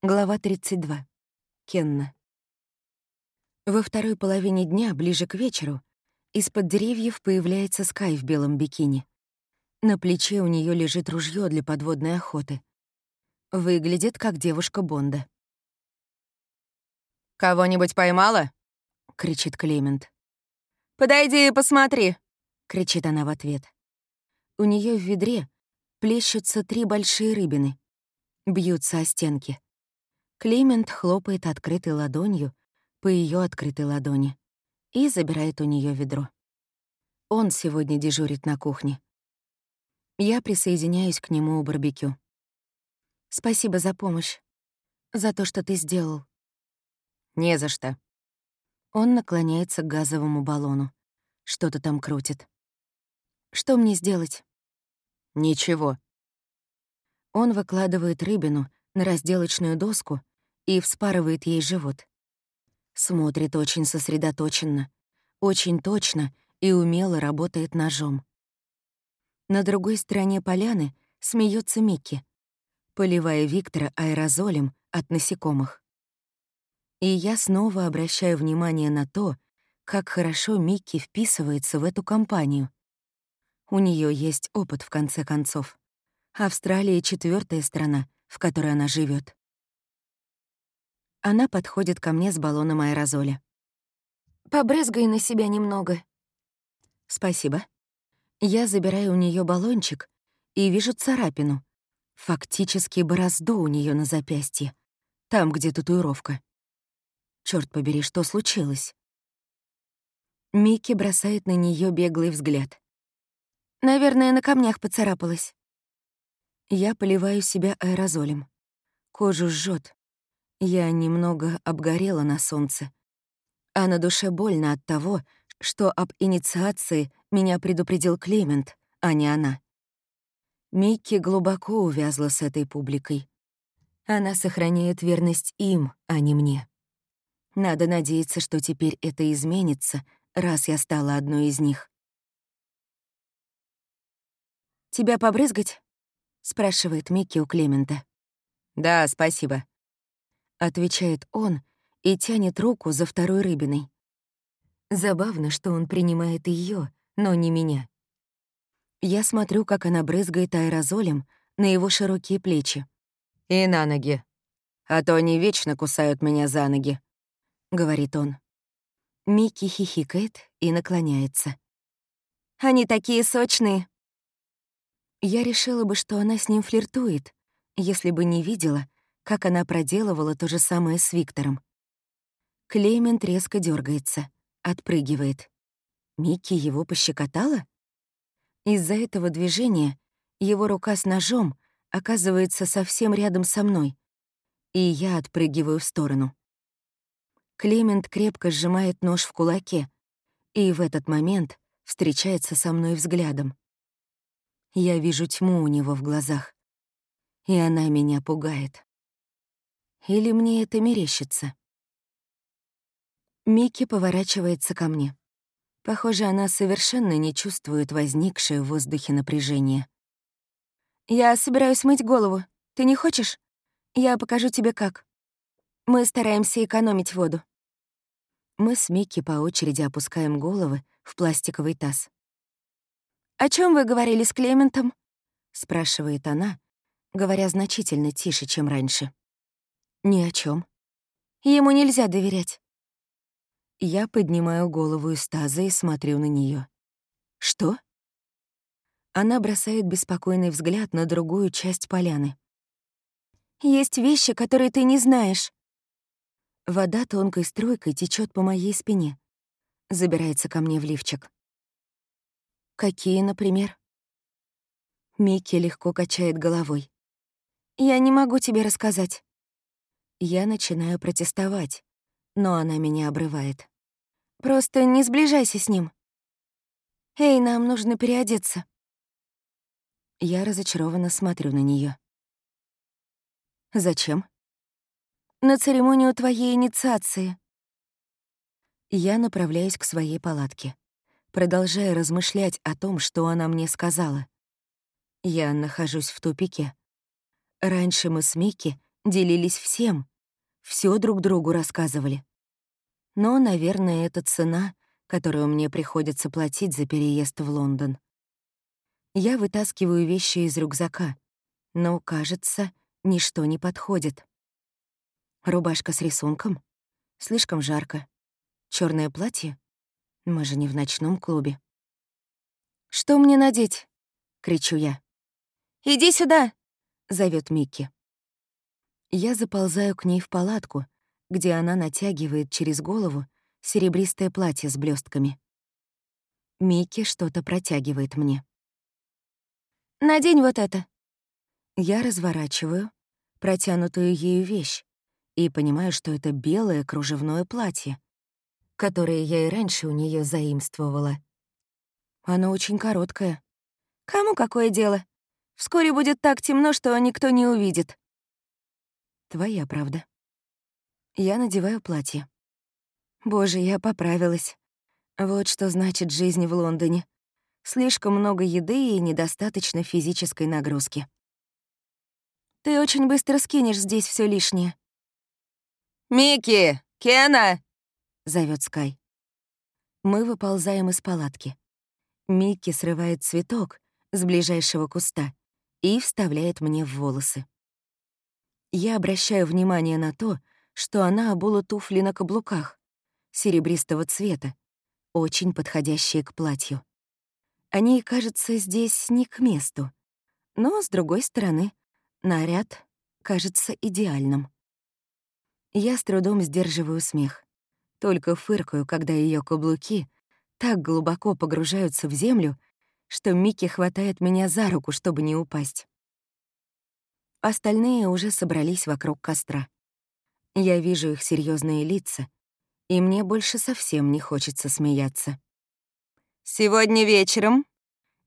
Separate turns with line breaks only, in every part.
Глава 32. Кенна. Во второй половине дня, ближе к вечеру, из-под деревьев появляется Скай в белом бикини. На плече у нее лежит ружье для подводной охоты. Выглядит как девушка Бонда.
«Кого-нибудь поймала?»
— кричит Клемент.
«Подойди и посмотри!»
— кричит она в ответ. У нее в ведре плещутся три большие рыбины. Бьются о стенки. Клемент хлопает открытой ладонью по ее открытой ладони и забирает у нее ведро. Он сегодня дежурит на кухне. Я присоединяюсь к нему у барбекю. Спасибо за помощь. За то, что ты сделал.
Не за что.
Он наклоняется к газовому баллону. Что-то там крутит. Что мне сделать?
Ничего.
Он выкладывает рыбину на разделочную доску и вспарывает ей живот. Смотрит очень сосредоточенно, очень точно и умело работает ножом. На другой стороне поляны смеется Микки, поливая Виктора аэрозолем от насекомых. И я снова обращаю внимание на то, как хорошо Микки вписывается в эту компанию. У нее есть опыт, в конце концов. Австралия — четвертая страна, в которой она живет. Она подходит ко мне с баллоном аэрозоля. «Побрызгай на себя немного». «Спасибо». Я забираю у нее баллончик и вижу царапину. Фактически борозду у нее на запястье. Там, где татуировка. Черт побери, что случилось? Микки бросает на нее беглый взгляд. «Наверное, на камнях поцарапалась». Я поливаю себя аэрозолем. Кожу жжет, я немного обгорела на солнце. А на душе больно от того, что об инициации меня предупредил Клемент, а не она. Микки глубоко увязла с этой публикой. Она сохраняет верность им, а не мне. Надо надеяться, что теперь это изменится, раз я стала одной из них. «Тебя побрызгать?» — спрашивает Микки у Клемента.
«Да, спасибо», —
отвечает он и тянет руку за второй рыбиной. Забавно, что он принимает ее, но не меня. Я смотрю, как она брызгает аэрозолем на его широкие плечи.
«И на ноги. А то они вечно кусают меня за ноги», — говорит он.
Микки хихикает и наклоняется. «Они такие сочные!» Я решила бы, что она с ним флиртует, если бы не видела, как она проделывала то же самое с Виктором. Клемент резко дергается, отпрыгивает. Микки его пощекотала? Из-за этого движения его рука с ножом оказывается совсем рядом со мной, и я отпрыгиваю в сторону. Клемент крепко сжимает нож в кулаке, и в этот момент встречается со мной взглядом. Я вижу тьму у него в глазах, и она меня пугает. Или мне это мерещится? Микки поворачивается ко мне. Похоже, она совершенно не чувствует возникшее в воздухе напряжение. «Я собираюсь мыть голову. Ты не хочешь? Я покажу тебе как. Мы стараемся экономить воду». Мы с Микки по очереди опускаем головы в пластиковый таз. «О чем вы говорили с Клементом?» — спрашивает она, говоря значительно тише, чем раньше. Ни о чем. Ему нельзя доверять. Я поднимаю голову из таза и смотрю на нее. Что? Она бросает беспокойный взгляд на другую часть поляны. Есть вещи, которые ты не знаешь. Вода тонкой струйкой течет по моей спине. Забирается ко мне в лифчик. Какие, например? Микки легко качает головой. Я не могу тебе рассказать. Я начинаю протестовать, но она меня обрывает. «Просто не сближайся с ним. Эй, нам нужно переодеться». Я разочарованно смотрю на нее. «Зачем?» «На церемонию твоей инициации». Я направляюсь к своей палатке, продолжая размышлять о том, что она мне сказала. Я нахожусь в тупике. Раньше мы с Микки делились всем, все друг другу рассказывали. Но, наверное, это цена, которую мне приходится платить за переезд в Лондон. Я вытаскиваю вещи из рюкзака, но, кажется, ничто не подходит. Рубашка с рисунком? Слишком жарко. Черное платье? Мы же не в ночном клубе. «Что мне надеть?» — кричу я. «Иди сюда!» — зовет Микки. Я заползаю к ней в палатку, где она натягивает через голову серебристое платье с блестками. Микки что-то протягивает мне. «Надень вот это». Я разворачиваю протянутую ею вещь и понимаю, что это белое кружевное платье, которое я и раньше у нее заимствовала. Оно очень короткое. Кому какое дело? Вскоре будет так темно, что никто не увидит. Твоя правда. Я надеваю платье. Боже, я поправилась. Вот что значит жизнь в Лондоне. Слишком много еды и недостаточно физической нагрузки. Ты очень быстро скинешь здесь все лишнее.
«Микки! Кена!»
— зовет Скай. Мы выползаем из палатки. Микки срывает цветок с ближайшего куста и вставляет мне в волосы. Я обращаю внимание на то, что она обула туфли на каблуках, серебристого цвета, очень подходящие к платью. Они, кажется, здесь не к месту. Но, с другой стороны, наряд кажется идеальным. Я с трудом сдерживаю смех. Только фыркаю, когда ее каблуки так глубоко погружаются в землю, что Микки хватает меня за руку, чтобы не упасть. Остальные уже собрались вокруг костра. Я вижу их серьезные лица, и мне больше совсем не хочется смеяться.
«Сегодня вечером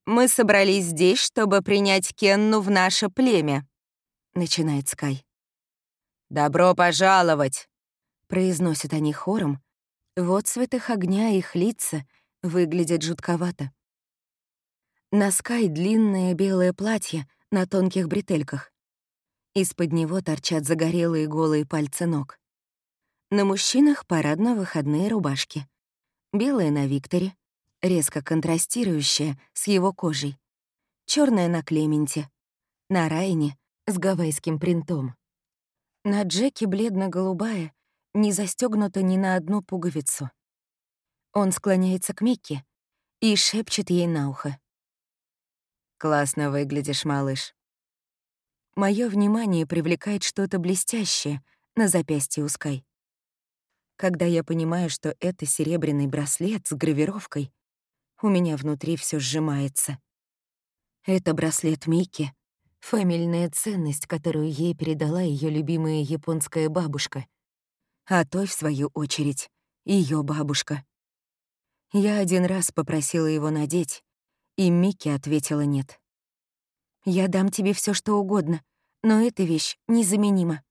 мы собрались здесь, чтобы принять Кенну в наше племя», — начинает Скай. «Добро пожаловать!» — произносят они хором.
В отцветах огня их лица выглядят жутковато. На Скай длинное белое платье на тонких бретельках. Из-под него торчат загорелые голые пальцы ног. На мужчинах парадно-выходные рубашки. Белая на Викторе, резко контрастирующая с его кожей. черная на Клементе. На Райне с гавайским принтом. На Джеке бледно-голубая, не застегнута ни на одну пуговицу. Он склоняется к Микке и шепчет ей на ухо.
«Классно выглядишь, малыш».
Мое внимание привлекает что-то блестящее на запястье у Скай. Когда я понимаю, что это серебряный браслет с гравировкой, у меня внутри все сжимается. Это браслет Мики, фамильная ценность, которую ей передала ее любимая японская бабушка, а той, в свою очередь, ее бабушка. Я один раз попросила его надеть, и Микки ответила нет. Я дам тебе все, что угодно, но эта вещь незаменима».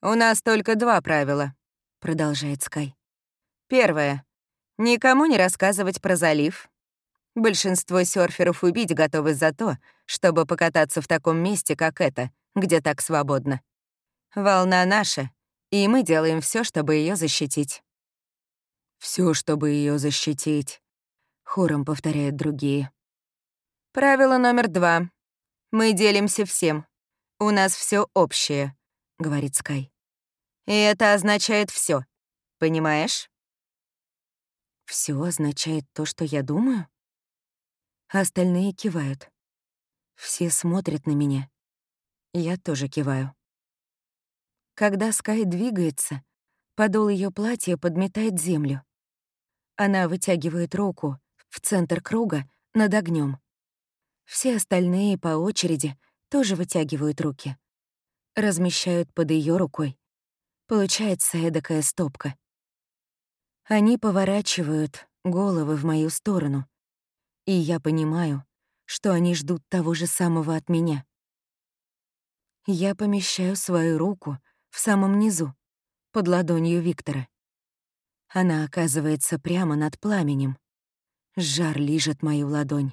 «У нас только два правила», — продолжает Скай. «Первое. Никому не рассказывать про залив. Большинство серферов убить готовы за то, чтобы покататься в таком месте, как это, где так свободно. Волна наша, и мы делаем все, чтобы ее защитить».
Все, чтобы ее защитить», — хором повторяют другие.
Правило номер два. Мы делимся всем. У нас все общее, говорит Скай. И это означает все. Понимаешь?
Все означает то, что я думаю? Остальные кивают. Все смотрят на меня. Я тоже киваю. Когда Скай двигается, подол ее платья подметает землю. Она вытягивает руку в центр круга над огнем. Все остальные по очереди тоже вытягивают руки. Размещают под ее рукой. Получается эдакая стопка. Они поворачивают головы в мою сторону. И я понимаю, что они ждут того же самого от меня. Я помещаю свою руку в самом низу, под ладонью Виктора. Она оказывается прямо над пламенем. Жар лижет мою ладонь.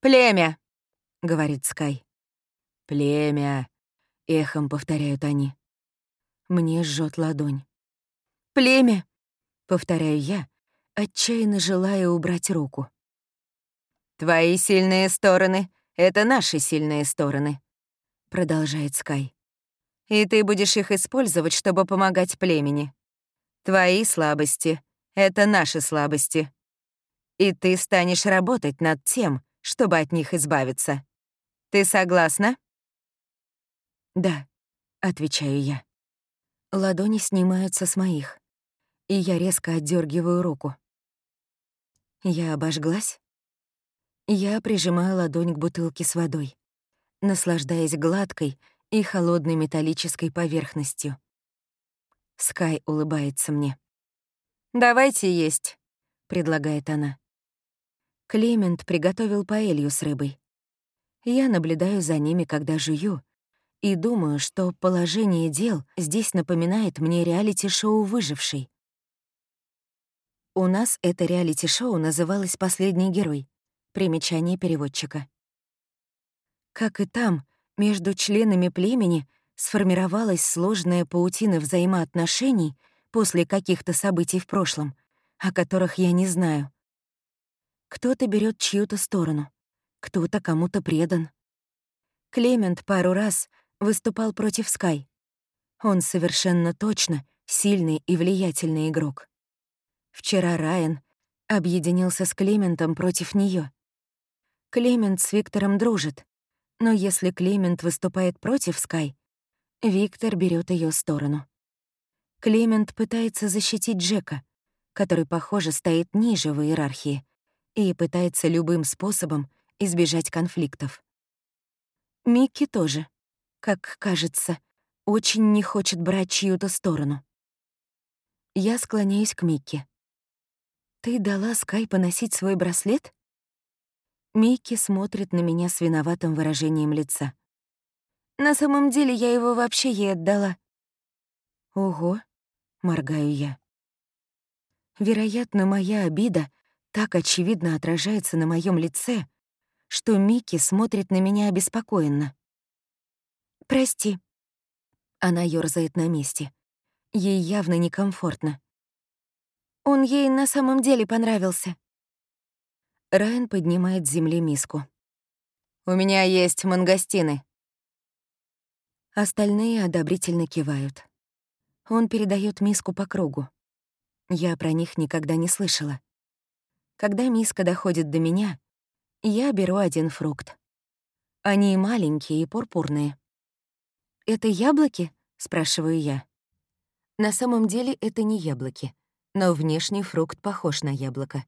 «Племя», —
говорит Скай.
«Племя.
Эхом повторяют они. Мне жжет ладонь. «Племя!» — повторяю я, отчаянно желая убрать руку.
«Твои сильные стороны — это наши сильные стороны», — продолжает Скай. «И ты будешь их использовать, чтобы помогать племени. Твои слабости — это наши слабости. И ты станешь работать над тем, чтобы от них избавиться. Ты согласна?»
«Да», — отвечаю я. Ладони снимаются с моих, и я резко отдергиваю руку. Я обожглась? Я прижимаю ладонь к бутылке с водой, наслаждаясь гладкой и холодной металлической поверхностью. Скай улыбается мне.
«Давайте есть», —
предлагает она. Клемент приготовил паэлью с рыбой. Я наблюдаю за ними, когда жую, и думаю, что положение дел здесь напоминает мне реалити-шоу «Выживший». У нас это реалити-шоу называлось «Последний герой». Примечание переводчика. Как и там, между членами племени сформировалась сложная паутина взаимоотношений после каких-то событий в прошлом, о которых я не знаю. Кто-то берет чью-то сторону, кто-то кому-то предан. Клемент пару раз выступал против Скай. Он совершенно точно сильный и влиятельный игрок. Вчера Райан объединился с Клементом против нее. Клемент с Виктором дружит, но если Клемент выступает против Скай, Виктор берет ее сторону. Клемент пытается защитить Джека, который, похоже, стоит ниже в иерархии, и пытается любым способом избежать конфликтов. Микки тоже как кажется, очень не хочет брать чью-то сторону. Я склоняюсь к Микки. «Ты дала Скай поносить свой браслет?» Микки смотрит на меня с виноватым выражением лица. «На самом деле я его вообще ей отдала». «Ого», — моргаю я. Вероятно, моя обида так очевидно отражается на моем лице, что Микки смотрит на меня обеспокоенно. «Прости». Она ёрзает на месте. Ей явно некомфортно. Он ей на самом деле понравился. Райан поднимает с земли миску.
«У меня есть мангостины».
Остальные одобрительно кивают. Он передает миску по кругу. Я про них никогда не слышала. Когда миска доходит до меня, я беру один фрукт. Они маленькие и пурпурные. «Это яблоки?» — спрашиваю я. На самом деле это не яблоки, но внешний фрукт похож на яблоко.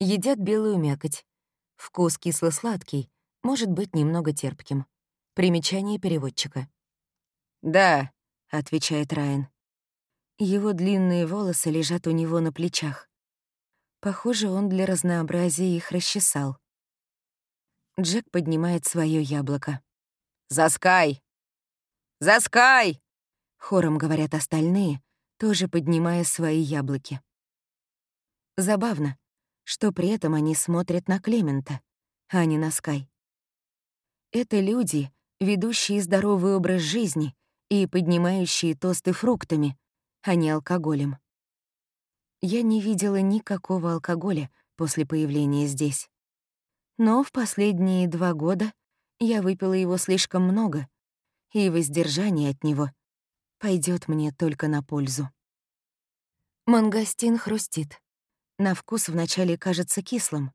Едят белую мякоть. Вкус кисло-сладкий, может быть немного терпким. Примечание переводчика.
«Да», —
отвечает Райан. Его длинные волосы лежат у него на плечах. Похоже, он для разнообразия их расчесал. Джек поднимает свое яблоко.
«Заскай!» «За Скай!»
— хором говорят остальные, тоже поднимая свои яблоки. Забавно, что при этом они смотрят на Клемента, а не на Скай. Это люди, ведущие здоровый образ жизни и поднимающие тосты фруктами, а не алкоголем. Я не видела никакого алкоголя после появления здесь. Но в последние два года я выпила его слишком много, и воздержание от него пойдет мне только на пользу. Мангостин хрустит. На вкус вначале кажется кислым.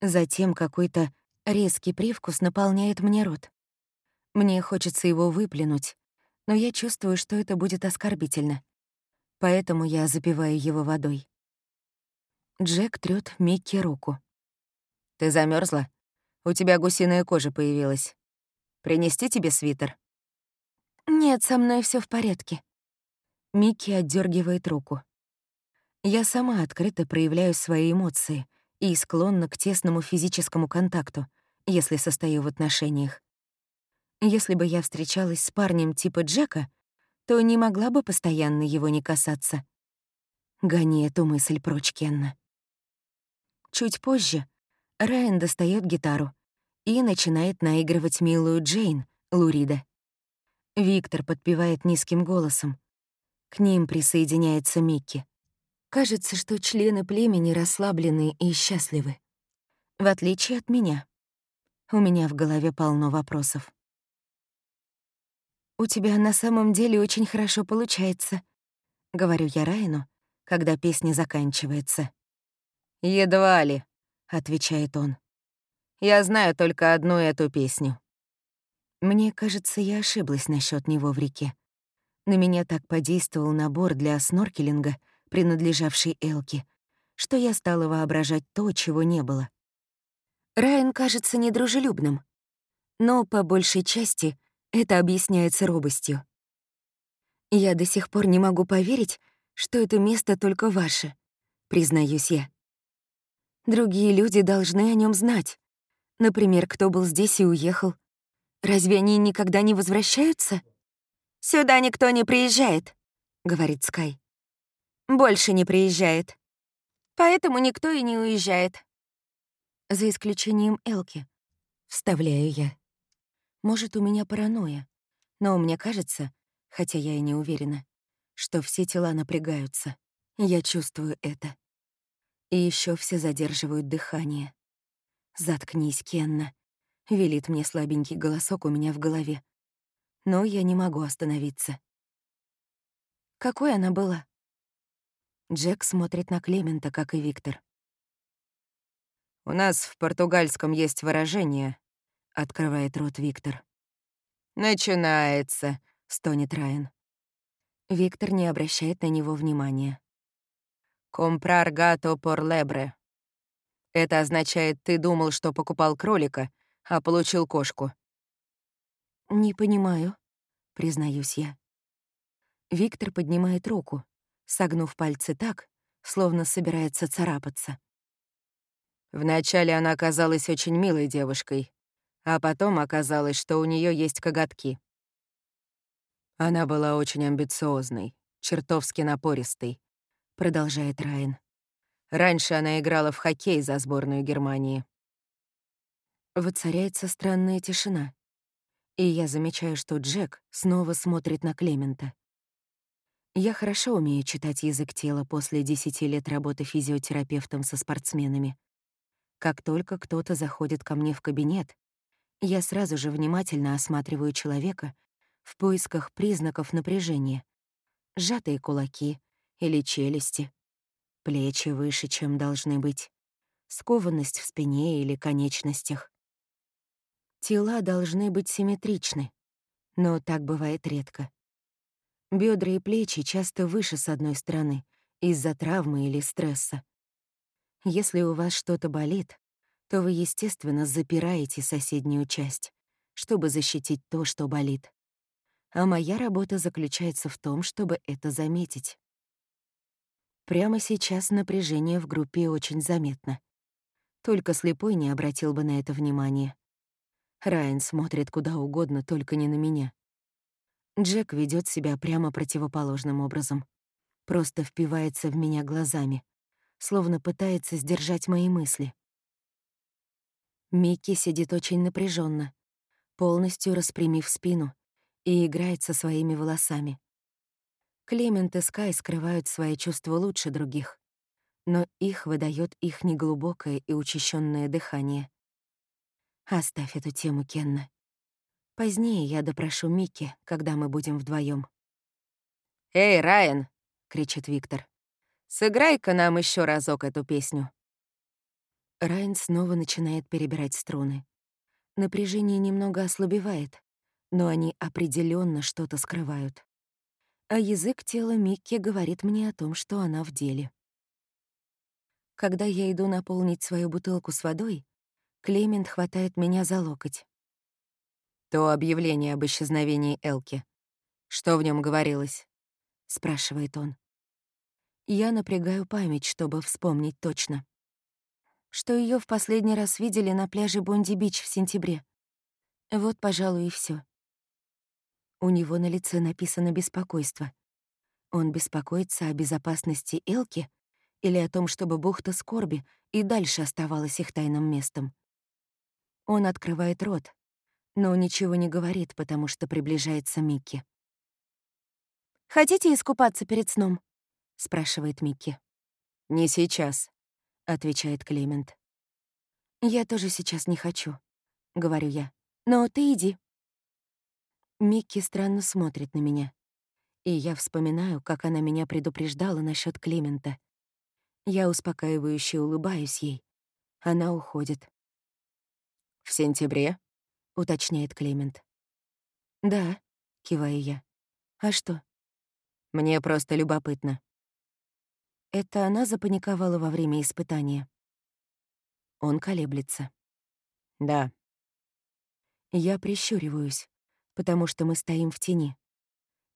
Затем какой-то резкий привкус наполняет мне рот. Мне хочется его выплюнуть, но я чувствую, что это будет оскорбительно. Поэтому я запиваю его водой. Джек трёт Микки руку.
«Ты замерзла? У тебя гусиная кожа появилась. Принести тебе свитер?»
«Нет, со мной все в порядке». Микки отдергивает руку. Я сама открыто проявляю свои эмоции и склонна к тесному физическому контакту, если состою в отношениях. Если бы я встречалась с парнем типа Джека, то не могла бы постоянно его не касаться. Гони эту мысль прочь, Кенна. Чуть позже Райан достает гитару и начинает наигрывать милую Джейн, Лурида. Виктор подпевает низким голосом. К ним присоединяется Микки. Кажется, что члены племени расслаблены и счастливы. В отличие от меня. У меня в голове полно вопросов. «У тебя на самом деле очень хорошо получается», — говорю я Райну, когда песня заканчивается.
«Едва ли», —
отвечает он.
«Я знаю только одну эту песню».
Мне кажется, я ошиблась насчет него в реке. На меня так подействовал набор для сноркелинга, принадлежавший Элке, что я стала воображать то, чего не было. Райан кажется недружелюбным, но по большей части это объясняется робостью. Я до сих пор не могу поверить, что это место только ваше, признаюсь я. Другие люди должны о нем знать. Например, кто был здесь и уехал. Разве они никогда не возвращаются? «Сюда никто не приезжает», — говорит Скай. «Больше не приезжает. Поэтому никто и не уезжает». За исключением Элки. Вставляю я. Может, у меня паранойя, но мне кажется, хотя я и не уверена, что все тела напрягаются. Я чувствую это. И еще все задерживают дыхание. «Заткнись, Кенна», — велит мне слабенький голосок у меня в голове. Но я не могу остановиться. Какой она была? Джек смотрит на Клемента, как и Виктор.
«У нас в португальском есть выражение», — открывает рот Виктор. «Начинается», — стонет Райан.
Виктор не обращает на него внимания.
«Компрар гато por lebre». Это означает, ты думал, что покупал кролика, а получил кошку.
«Не понимаю», — признаюсь я. Виктор поднимает руку, согнув пальцы так, словно собирается царапаться.
Вначале она казалась очень милой девушкой, а потом оказалось, что у нее есть коготки. Она была очень амбициозной, чертовски напористой, продолжает Райан. Раньше она играла в хоккей за сборную Германии.
Воцаряется странная тишина. И я замечаю, что Джек снова смотрит на Клемента. Я хорошо умею читать язык тела после десяти лет работы физиотерапевтом со спортсменами. Как только кто-то заходит ко мне в кабинет, я сразу же внимательно осматриваю человека в поисках признаков напряжения. Сжатые кулаки или челюсти, плечи выше, чем должны быть, скованность в спине или конечностях. Тела должны быть симметричны, но так бывает редко. Бедра и плечи часто выше с одной стороны из-за травмы или стресса. Если у вас что-то болит, то вы, естественно, запираете соседнюю часть, чтобы защитить то, что болит. А моя работа заключается в том, чтобы это заметить. Прямо сейчас напряжение в группе очень заметно. Только слепой не обратил бы на это внимания. Райан смотрит куда угодно, только не на меня. Джек ведет себя прямо противоположным образом. Просто впивается в меня глазами, словно пытается сдержать мои мысли. Микки сидит очень напряженно, полностью распрямив спину, и играет со своими волосами. Клемент и Скай скрывают свои чувства лучше других, но их выдает их неглубокое и учащенное дыхание. Оставь эту тему, Кенна. Позднее я допрошу Микки, когда мы будем вдвоем.
«Эй, Райан!» — кричит Виктор. «Сыграй-ка нам еще разок эту песню».
Райан снова начинает перебирать струны. Напряжение немного ослабевает, но они определенно что-то скрывают. А язык тела Микки говорит мне о том, что она в деле. Когда я иду наполнить свою бутылку с водой, Клемент хватает меня за локоть.
«То объявление об исчезновении Элки. Что в нем говорилось?»
— спрашивает он. Я напрягаю память, чтобы вспомнить точно. Что ее в последний раз видели на пляже Бонди-Бич в сентябре. Вот, пожалуй, и все. У него на лице написано беспокойство. Он беспокоится о безопасности Элки или о том, чтобы бухта Скорби и дальше оставалась их тайным местом. Он открывает рот, но ничего не говорит, потому что приближается Микки. «Хотите искупаться перед сном?» — спрашивает Микки.
«Не сейчас», — отвечает Клемент.
«Я тоже сейчас не хочу», — говорю я. «Но ты иди». Микки странно смотрит на меня. И я вспоминаю, как она меня предупреждала насчет Клемента. Я успокаивающе улыбаюсь ей. Она уходит.
«В сентябре?»
— уточняет Клемент. «Да», — киваю я. «А что?»
«Мне просто любопытно».
Это она запаниковала во время испытания. Он колеблется.
«Да».
Я прищуриваюсь, потому что мы стоим в тени.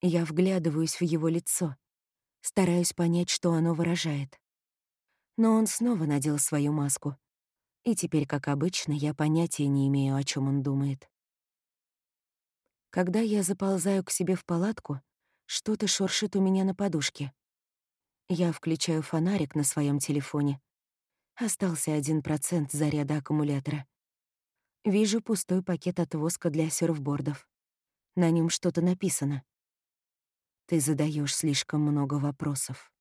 Я вглядываюсь в его лицо, стараюсь понять, что оно выражает. Но он снова надел свою маску. И теперь, как обычно, я понятия не имею, о чем он думает. Когда я заползаю к себе в палатку, что-то шуршит у меня на подушке. Я включаю фонарик на своем телефоне. Остался один процент заряда аккумулятора. Вижу пустой пакет от воска для серфбордов. На нем что-то написано. Ты задаешь слишком много вопросов.